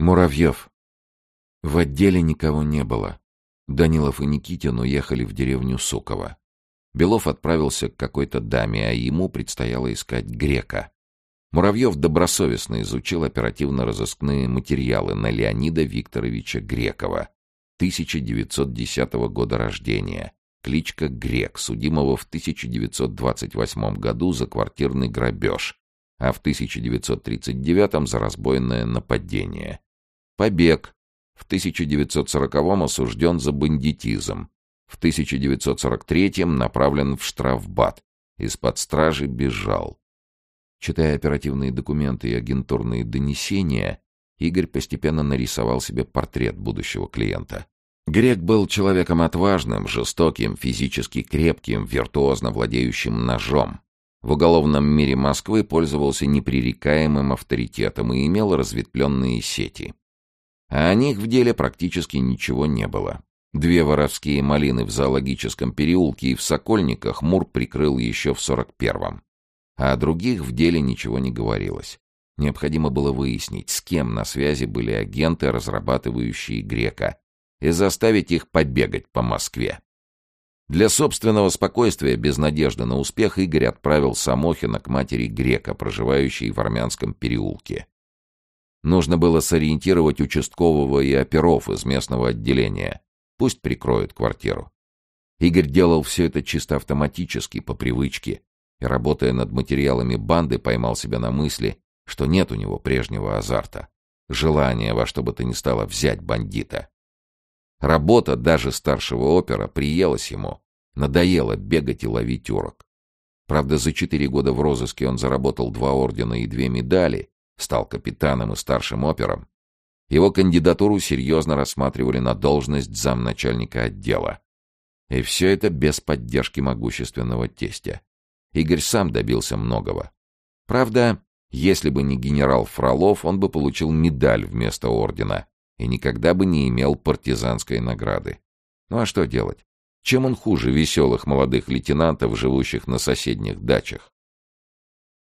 Муравьев. В отделе никого не было. Данилов и Никитин уехали в деревню Суково. Белов отправился к какой-то даме, а ему предстояло искать грека. Муравьев добросовестно изучил оперативно-розыскные материалы на Леонида Викторовича Грекова, 1910 года рождения, кличка Грек, судимого в 1928 году за квартирный грабеж, а в 1939 за разбойное нападение. Побег. В 1940-м осужден за бандитизм. В 1943-м направлен в штрафбат. Из-под стражи бежал. Читая оперативные документы и агентурные донесения, Игорь постепенно нарисовал себе портрет будущего клиента. Грек был человеком отважным, жестоким, физически крепким, виртуозно владеющим ножом. В уголовном мире Москвы пользовался непререкаемым авторитетом и имел разветвленные сети. А о них в деле практически ничего не было. Две воровские малины в зоологическом переулке и в Сокольниках Мур прикрыл еще в 41-м. А о других в деле ничего не говорилось. Необходимо было выяснить, с кем на связи были агенты, разрабатывающие Грека, и заставить их побегать по Москве. Для собственного спокойствия, без надежды на успех, Игорь отправил Самохина к матери Грека, проживающей в Армянском переулке. Нужно было сориентировать участкового и оперов из местного отделения. Пусть прикроют квартиру. Игорь делал все это чисто автоматически, по привычке, и, работая над материалами банды, поймал себя на мысли, что нет у него прежнего азарта, желания во что бы то ни стало взять бандита. Работа даже старшего опера приелась ему, надоело бегать и ловить урок. Правда, за четыре года в розыске он заработал два ордена и две медали, стал капитаном и старшим опером, его кандидатуру серьезно рассматривали на должность замначальника отдела. И все это без поддержки могущественного тестя. Игорь сам добился многого. Правда, если бы не генерал Фролов, он бы получил медаль вместо ордена и никогда бы не имел партизанской награды. Ну а что делать? Чем он хуже веселых молодых лейтенантов, живущих на соседних дачах?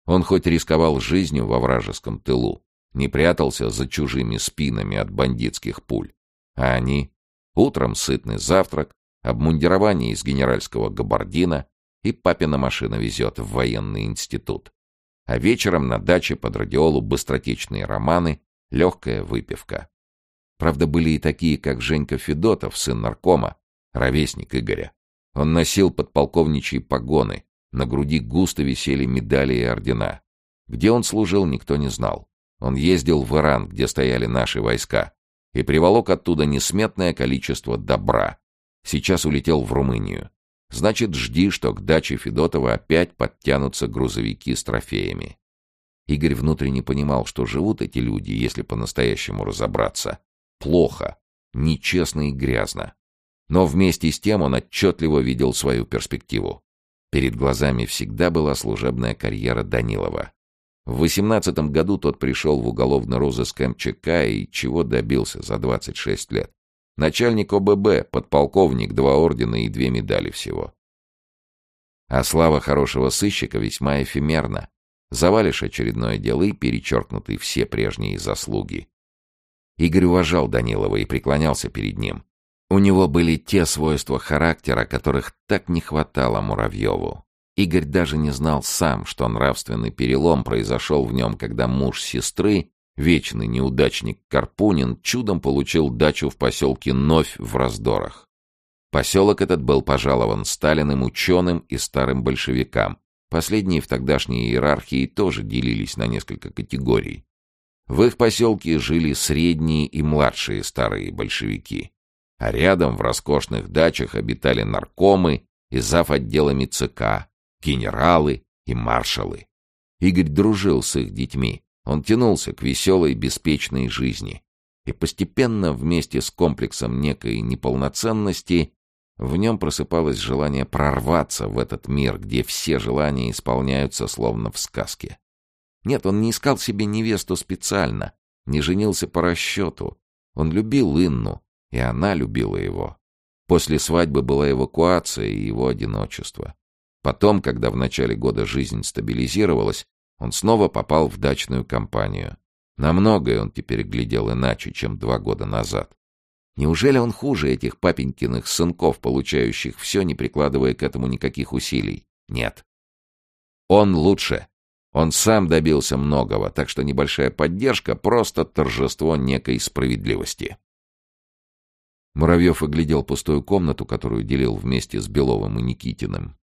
Он хоть рисковал жизнью во вражеском тылу, не прятался за чужими спинами от бандитских пуль. А они? Утром сытный завтрак, обмундирование из генеральского габардина, и папина машина везет в военный институт. А вечером на даче под радиолу быстротечные романы, легкая выпивка. Правда, были и такие, как Женька Федотов, сын наркома, ровесник Игоря. Он носил подполковничьи погоны, на груди густо висели медали и ордена. Где он служил, никто не знал. Он ездил в Иран, где стояли наши войска, и приволок оттуда несметное количество добра. Сейчас улетел в Румынию. Значит, жди, что к даче Федотова опять подтянутся грузовики с трофеями. Игорь внутренне понимал, что живут эти люди, если по-настоящему разобраться. Плохо, нечестно и грязно. Но вместе с тем он отчетливо видел свою перспективу. Перед глазами всегда была служебная карьера Данилова. В восемнадцатом году тот пришел в уголовный розыск МЧК и чего добился за 26 лет. Начальник ОББ, подполковник, два ордена и две медали всего. А слава хорошего сыщика весьма эфемерна. Завалишь очередное дело и перечеркнуты все прежние заслуги. Игорь уважал Данилова и преклонялся перед ним. У него были те свойства характера, которых так не хватало Муравьеву. Игорь даже не знал сам, что нравственный перелом произошел в нем, когда муж сестры, вечный неудачник Карпунин, чудом получил дачу в поселке Новь в раздорах. Поселок этот был пожалован Сталиным ученым и старым большевикам. Последние в тогдашней иерархии тоже делились на несколько категорий. В их поселке жили средние и младшие старые большевики. А рядом в роскошных дачах обитали наркомы и зав. отделами ЦК, генералы и маршалы. Игорь дружил с их детьми, он тянулся к веселой, беспечной жизни. И постепенно, вместе с комплексом некой неполноценности, в нем просыпалось желание прорваться в этот мир, где все желания исполняются словно в сказке. Нет, он не искал себе невесту специально, не женился по расчету. Он любил Инну, и она любила его. После свадьбы была эвакуация и его одиночество. Потом, когда в начале года жизнь стабилизировалась, он снова попал в дачную компанию. На многое он теперь глядел иначе, чем два года назад. Неужели он хуже этих папенькиных сынков, получающих все, не прикладывая к этому никаких усилий? Нет. Он лучше. Он сам добился многого, так что небольшая поддержка — просто торжество некой справедливости. Муравьев оглядел пустую комнату, которую делил вместе с Беловым и Никитиным.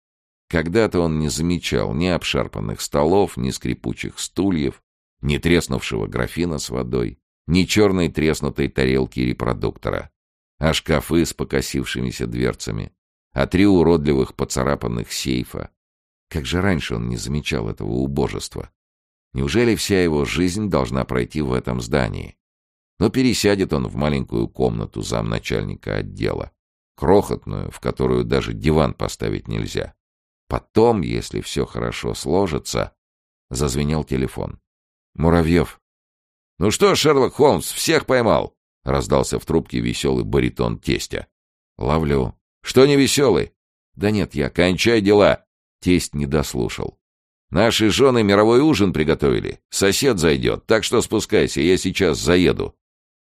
Когда-то он не замечал ни обшарпанных столов, ни скрипучих стульев, ни треснувшего графина с водой, ни черной треснутой тарелки репродуктора, а шкафы с покосившимися дверцами, а три уродливых поцарапанных сейфа. Как же раньше он не замечал этого убожества? Неужели вся его жизнь должна пройти в этом здании? Но пересядет он в маленькую комнату замначальника отдела, крохотную, в которую даже диван поставить нельзя. Потом, если все хорошо сложится, зазвенел телефон. «Муравьев». «Ну что, Шерлок Холмс, всех поймал?» — раздался в трубке веселый баритон тестя. «Ловлю». «Что не веселый?» «Да нет, я. Кончай дела». Тесть не дослушал. «Наши жены мировой ужин приготовили. Сосед зайдет, так что спускайся, я сейчас заеду».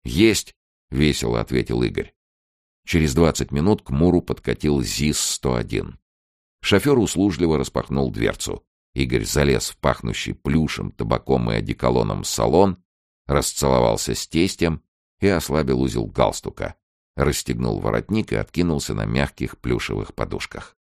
«Есть!» — весело ответил Игорь. Через двадцать минут к Муру подкатил ЗИС-101. Шофер услужливо распахнул дверцу. Игорь залез в пахнущий плюшем, табаком и одеколоном салон, расцеловался с тестем и ослабил узел галстука, расстегнул воротник и откинулся на мягких плюшевых подушках.